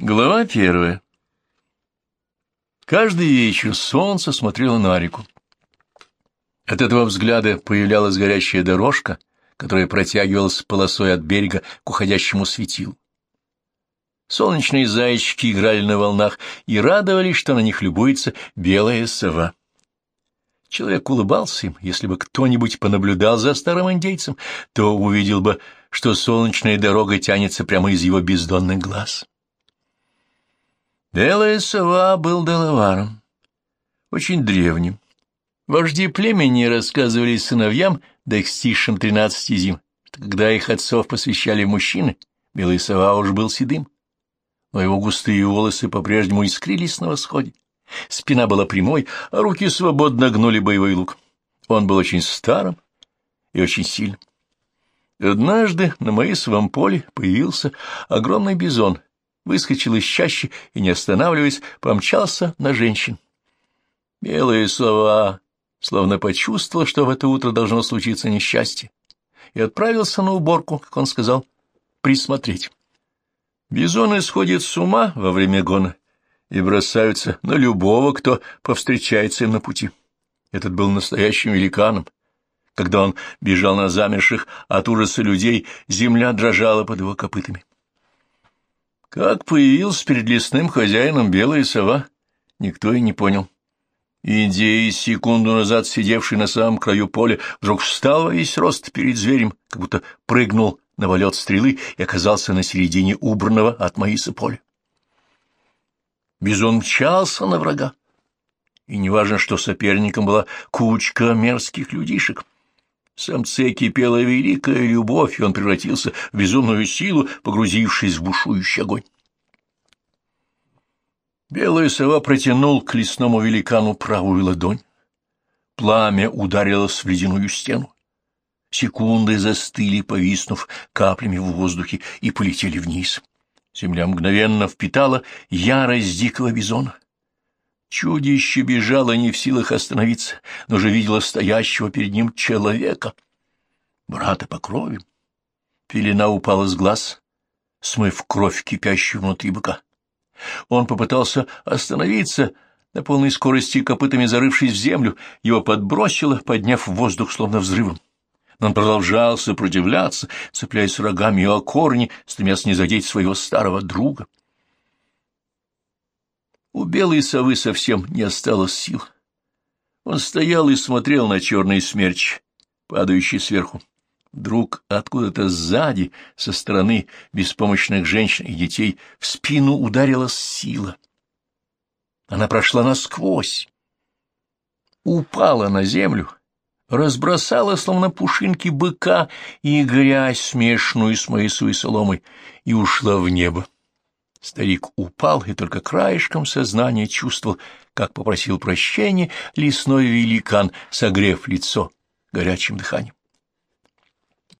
Глава первая. Каждый вечер солнце смотрело на реку. От этого взгляда появлялась горящая дорожка, которая протягивалась полосой от берега к уходящему светилу. Солнечные зайчики играли на волнах и радовались, что на них любуется белая сова. Человек улыбался им, если бы кто-нибудь понаблюдал за старым индейцем, то увидел бы, что солнечная дорога тянется прямо из его бездонных глаз. Белая сова был Делаваром, очень древним. Вожди племени рассказывали сыновьям, достигшим тринадцати зим, что когда их отцов посвящали мужчины, белая сова уж был седым, но его густые волосы по-прежнему искрились на восходе. Спина была прямой, а руки свободно гнули боевой лук. Он был очень старым и очень сильным. Однажды на Маисовом поле появился огромный бизон — выскочил из чащи и, не останавливаясь, помчался на женщин. Белая сова словно почувствовала, что в это утро должно случиться несчастье, и отправился на уборку, как он сказал, присмотреть. Бизоны сходят с ума во время гона и бросаются на любого, кто повстречается им на пути. Этот был настоящим великаном. Когда он бежал на замерших от ужаса людей, земля дрожала под его копытами. Как появился перед лесным хозяином белая сова, никто и не понял. Индей, секунду назад сидевший на самом краю поля, вдруг встал весь рост перед зверем, как будто прыгнул на полет стрелы и оказался на середине убранного от Маиса поля. Бизон мчался на врага. И неважно, что соперником была кучка мерзких людишек — в самце кипела великая любовь, и он превратился в безумную силу, погрузившись в бушующий огонь. Белая сова протянул к лесному великану правую ладонь. Пламя ударилось в ледяную стену. Секунды застыли, повиснув каплями в воздухе, и полетели вниз. Земля мгновенно впитала ярость дикого бизона. Чудище бежало не в силах остановиться, но же видело стоящего перед ним человека, брата по крови. Пелена упала с глаз, смыв кровь, кипящую внутри быка. Он попытался остановиться, на полной скорости копытами зарывшись в землю, его подбросило, подняв в воздух словно взрывом. Но он продолжал сопротивляться, цепляясь рогами о корни, стремясь не задеть своего старого друга. У белой совы совсем не осталось сил. Он стоял и смотрел на черный смерч, падающий сверху. Вдруг откуда-то сзади, со стороны беспомощных женщин и детей, в спину ударила сила. Она прошла насквозь, упала на землю, разбросала, словно пушинки быка, и грязь, смешанную с Моисой соломой, и ушла в небо. Старик упал и только краешком сознания чувствовал, как попросил прощения лесной великан, согрев лицо горячим дыханием.